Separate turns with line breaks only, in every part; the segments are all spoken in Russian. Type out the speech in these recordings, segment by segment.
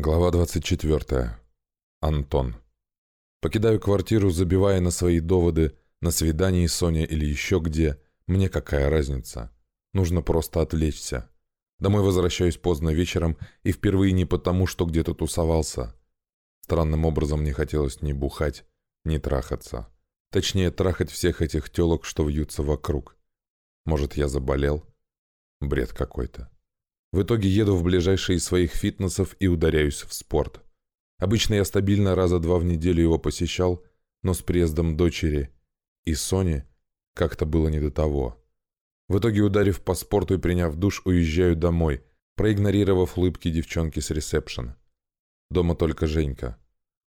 Глава 24. Антон. Покидаю квартиру, забивая на свои доводы, на свидании Соня или еще где. Мне какая разница? Нужно просто отвлечься. Домой возвращаюсь поздно вечером и впервые не потому, что где-то тусовался. Странным образом не хотелось ни бухать, ни трахаться. Точнее, трахать всех этих телок, что вьются вокруг. Может, я заболел? Бред какой-то. В итоге еду в ближайший из своих фитнесов и ударяюсь в спорт. Обычно я стабильно раза два в неделю его посещал, но с приездом дочери и Сони как-то было не до того. В итоге, ударив по спорту и приняв душ, уезжаю домой, проигнорировав улыбки девчонки с ресепшн. Дома только Женька.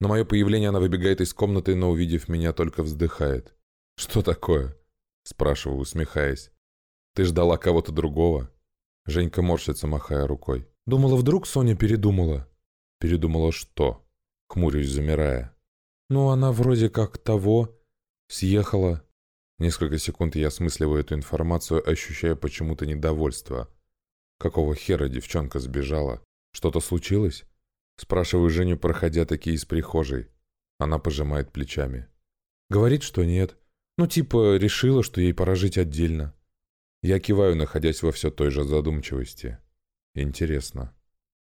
На мое появление она выбегает из комнаты, но, увидев меня, только вздыхает. «Что такое?» – спрашиваю, усмехаясь. «Ты ждала кого-то другого?» Женька морщится, махая рукой. «Думала, вдруг Соня передумала?» «Передумала что?» Хмурюсь, замирая. «Ну, она вроде как того. Съехала». Несколько секунд я осмысливаю эту информацию, ощущая почему-то недовольство. Какого хера девчонка сбежала? Что-то случилось? Спрашиваю Женю, проходя такие из прихожей. Она пожимает плечами. Говорит, что нет. Ну, типа, решила, что ей пора жить отдельно. Я киваю, находясь во все той же задумчивости. Интересно.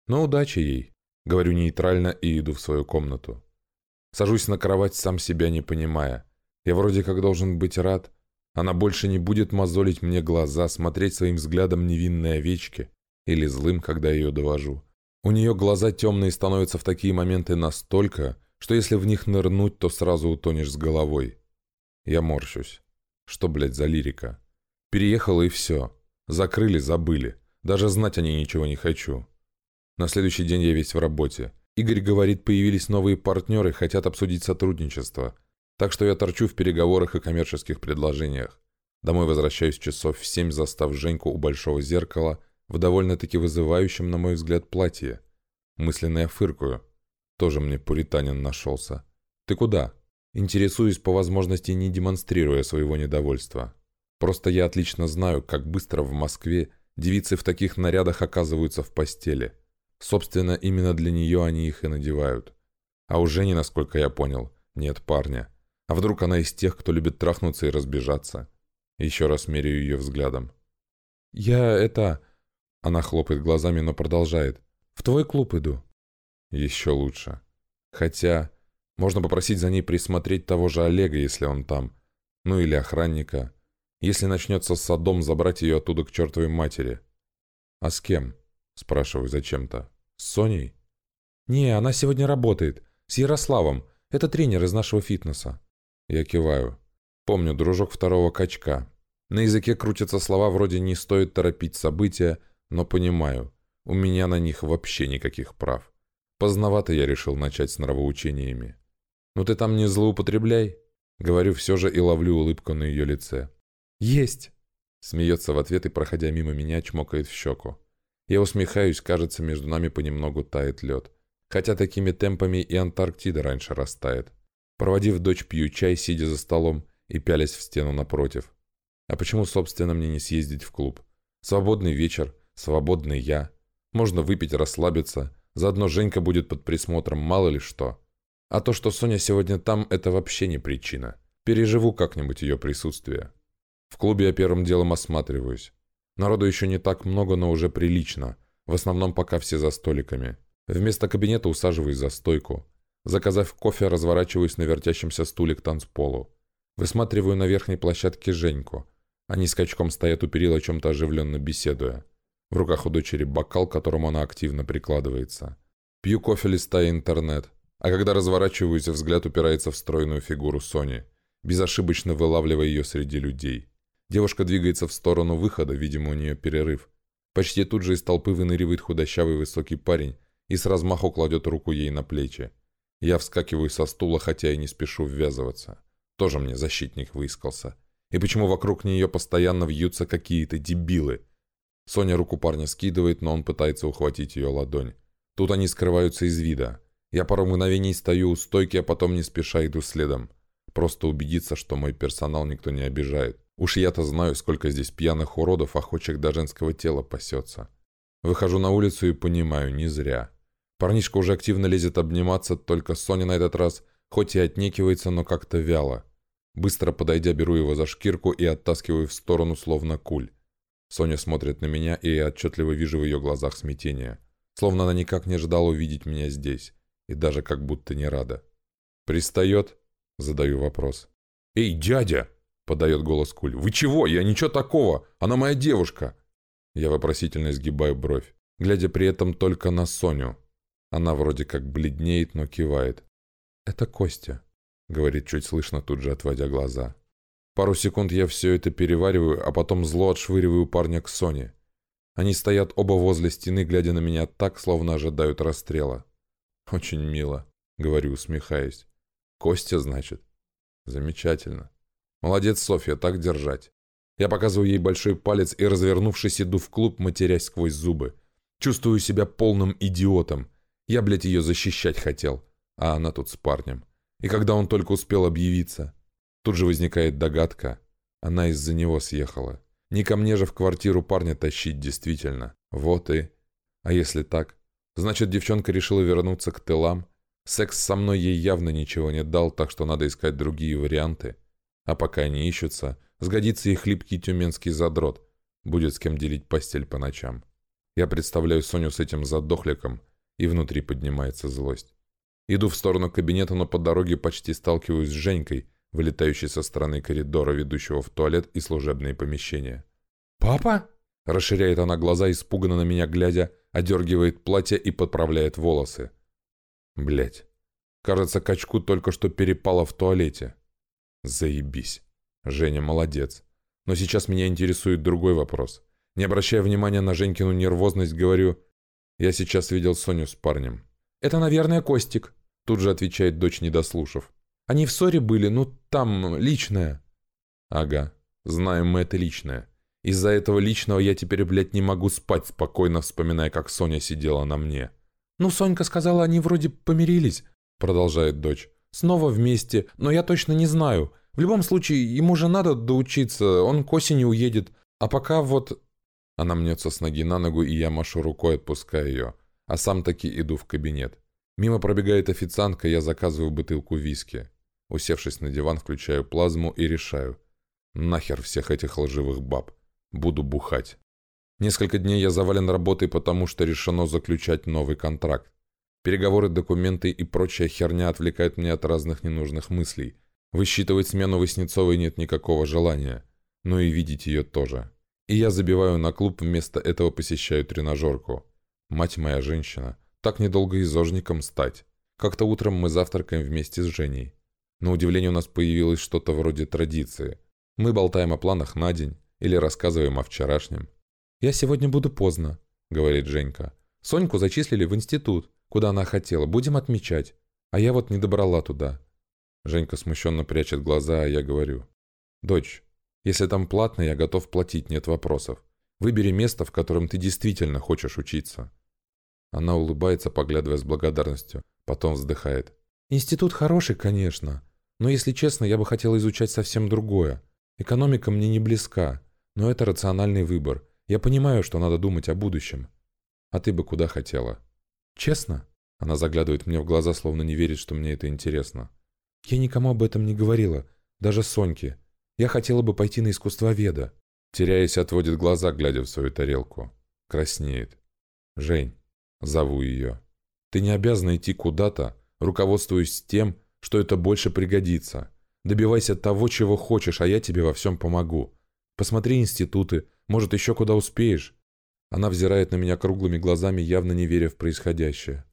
Но удачи ей. Говорю нейтрально и иду в свою комнату. Сажусь на кровать, сам себя не понимая. Я вроде как должен быть рад. Она больше не будет мозолить мне глаза, смотреть своим взглядом невинной овечки или злым, когда ее довожу. У нее глаза темные становятся в такие моменты настолько, что если в них нырнуть, то сразу утонешь с головой. Я морщусь. Что, блядь, за лирика? Переехала и все. Закрыли, забыли. Даже знать о ней ничего не хочу. На следующий день я весь в работе. Игорь говорит, появились новые партнеры, хотят обсудить сотрудничество. Так что я торчу в переговорах и коммерческих предложениях. Домой возвращаюсь часов в семь, застав Женьку у большого зеркала в довольно-таки вызывающем, на мой взгляд, платье. Мысленно я фыркую. Тоже мне пуританин нашелся. «Ты куда?» Интересуюсь по возможности, не демонстрируя своего недовольства. Просто я отлично знаю, как быстро в Москве девицы в таких нарядах оказываются в постели. Собственно, именно для нее они их и надевают. А у Жени, насколько я понял, нет парня. А вдруг она из тех, кто любит трахнуться и разбежаться? Еще раз меряю ее взглядом. «Я это...» Она хлопает глазами, но продолжает. «В твой клуб иду». «Еще лучше. Хотя, можно попросить за ней присмотреть того же Олега, если он там. Ну или охранника. Если начнется с садом, забрать ее оттуда к чертовой матери. «А с кем?» – спрашиваю зачем-то. «С Соней?» «Не, она сегодня работает. С Ярославом. Это тренер из нашего фитнеса». Я киваю. Помню, дружок второго качка. На языке крутятся слова вроде «не стоит торопить события», но понимаю, у меня на них вообще никаких прав. Поздновато я решил начать с нравоучениями. «Ну ты там не злоупотребляй», — говорю все же и ловлю улыбку на ее лице. «Есть!» Смеется в ответ и, проходя мимо меня, чмокает в щеку. Я усмехаюсь, кажется, между нами понемногу тает лед. Хотя такими темпами и Антарктида раньше растает. Проводив дочь, пью чай, сидя за столом и пялясь в стену напротив. А почему, собственно, мне не съездить в клуб? Свободный вечер, свободный я. Можно выпить, расслабиться. Заодно Женька будет под присмотром, мало ли что. А то, что Соня сегодня там, это вообще не причина. Переживу как-нибудь ее присутствие. В клубе я первым делом осматриваюсь. Народу еще не так много, но уже прилично. В основном пока все за столиками. Вместо кабинета усаживаюсь за стойку. Заказав кофе, разворачиваюсь на вертящемся стуле к танцполу. Высматриваю на верхней площадке Женьку. Они скачком стоят у перил, о чем-то оживленно беседуя. В руках у дочери бокал, к которому она активно прикладывается. Пью кофе, листая интернет. А когда разворачиваюсь, взгляд упирается в стройную фигуру Сони, безошибочно вылавливая ее среди людей. Девушка двигается в сторону выхода, видимо, у нее перерыв. Почти тут же из толпы выныривает худощавый высокий парень и с размаху кладет руку ей на плечи. Я вскакиваю со стула, хотя и не спешу ввязываться. Тоже мне защитник выискался. И почему вокруг нее постоянно вьются какие-то дебилы? Соня руку парня скидывает, но он пытается ухватить ее ладонь. Тут они скрываются из вида. Я пару мгновений стою у стойки, а потом не спеша иду следом. Просто убедиться, что мой персонал никто не обижает. Уж я-то знаю, сколько здесь пьяных уродов, охочих до женского тела пасется. Выхожу на улицу и понимаю, не зря. Парнишка уже активно лезет обниматься, только Соня на этот раз, хоть и отнекивается, но как-то вяло. Быстро подойдя, беру его за шкирку и оттаскиваю в сторону, словно куль. Соня смотрит на меня, и я отчетливо вижу в ее глазах смятение. Словно она никак не ожидала увидеть меня здесь. И даже как будто не рада. «Пристает?» – задаю вопрос. «Эй, дядя!» – подает голос Куль. «Вы чего? Я ничего такого! Она моя девушка!» Я вопросительно изгибаю бровь, глядя при этом только на Соню. Она вроде как бледнеет, но кивает. «Это Костя», — говорит чуть слышно, тут же отводя глаза. Пару секунд я все это перевариваю, а потом зло отшвыриваю парня к Соне. Они стоят оба возле стены, глядя на меня так, словно ожидают расстрела. «Очень мило», — говорю, усмехаясь. «Костя, значит?» «Замечательно. Молодец, Софья, так держать». Я показываю ей большой палец и, развернувшись, иду в клуб, матерясь сквозь зубы. Чувствую себя полным идиотом. Я, блядь, ее защищать хотел, а она тут с парнем. И когда он только успел объявиться, тут же возникает догадка. Она из-за него съехала. Не ко мне же в квартиру парня тащить действительно. Вот и... А если так? Значит, девчонка решила вернуться к тылам. Секс со мной ей явно ничего не дал, так что надо искать другие варианты. А пока они ищутся, сгодится и хлипкий тюменский задрот. Будет с кем делить постель по ночам. Я представляю Соню с этим задохликом, и внутри поднимается злость. Иду в сторону кабинета, но по дороге почти сталкиваюсь с Женькой, вылетающей со стороны коридора, ведущего в туалет и служебные помещения.
«Папа?»
Расширяет она глаза, испуганно на меня глядя, одергивает платье и подправляет волосы. Блять. Кажется, качку только что перепало в туалете. Заебись. Женя молодец. Но сейчас меня интересует другой вопрос. Не обращая внимания на Женькину нервозность, говорю, я сейчас видел Соню с парнем.
«Это, наверное, Костик», — тут же отвечает дочь, не дослушав. «Они в ссоре были, ну, там, личное».
«Ага, знаем мы это личное. Из-за этого личного я теперь, блядь, не могу спать, спокойно вспоминая, как Соня сидела на мне».
«Ну, Сонька сказала, они вроде помирились», — продолжает дочь. «Снова вместе, но я точно не знаю. В любом случае, ему же надо доучиться, он к осени уедет. А пока вот она мнется с ноги на ногу, и я машу рукой, отпуская ее. А сам таки иду в кабинет. Мимо пробегает официантка, я заказываю бутылку виски. Усевшись на диван, включаю плазму и решаю. Нахер всех этих лживых баб. Буду бухать. Несколько дней я завален работой, потому что решено заключать новый контракт. Переговоры, документы и прочая херня отвлекают меня от разных ненужных мыслей. Высчитывать смену Васнецовой нет никакого желания. Но и видеть ее тоже. И я забиваю на клуб, вместо этого посещаю тренажерку. Мать моя женщина, так недолго и стать. Как-то утром мы завтракаем вместе с Женей. На удивление у нас появилось что-то вроде традиции. Мы болтаем о планах на день или рассказываем о вчерашнем. «Я сегодня буду поздно», — говорит Женька. «Соньку зачислили в институт, куда она хотела. Будем отмечать. А я вот не добрала туда».
Женька смущенно прячет глаза, а я говорю. «Дочь, если там платно, я готов платить, нет вопросов. Выбери место, в котором ты действительно хочешь учиться». Она улыбается, поглядывая с благодарностью, потом вздыхает.
«Институт хороший, конечно, но, если честно, я бы хотел изучать совсем другое. Экономика мне не близка, но это рациональный выбор. Я понимаю, что надо думать о будущем. А ты бы куда хотела?» «Честно?» Она заглядывает мне в глаза, словно не верит, что мне это интересно. «Я никому об этом не говорила, даже Соньке. Я хотела бы пойти на искусствоведа».
Теряясь, отводит глаза, глядя в свою тарелку. Краснеет. «Жень», зову ее. «Ты не обязана идти куда-то, руководствуясь тем, что это больше пригодится. Добивайся того, чего хочешь, а я тебе во всем помогу. Посмотри институты, может, еще куда успеешь». Она взирает на меня круглыми глазами, явно не веря в происходящее.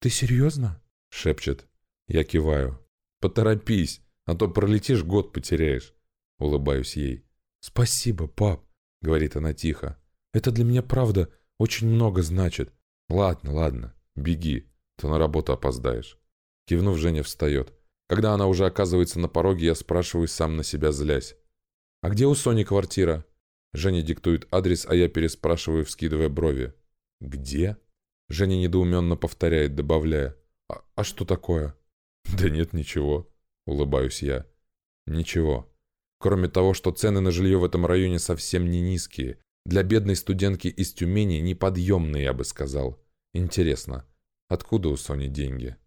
«Ты серьезно?»
— шепчет. Я киваю. «Поторопись, а то пролетишь, год потеряешь». Улыбаюсь ей.
«Спасибо, пап», — говорит она тихо. «Это для меня, правда, очень много значит».
«Ладно, ладно, беги, то на работу опоздаешь». Кивнув, Женя встает. Когда она уже оказывается на пороге, я спрашиваю сам на себя, злясь. «А где у Сони квартира?» Женя диктует адрес, а я переспрашиваю, вскидывая брови. «Где?» Женя недоуменно повторяет, добавляя. «А, а что такое?» «Да нет, ничего», — улыбаюсь я. «Ничего. Кроме того, что цены на жилье в этом районе совсем не низкие. Для бедной студентки из Тюмени неподъемные, я бы сказал. Интересно, Откуда у Сони деньги?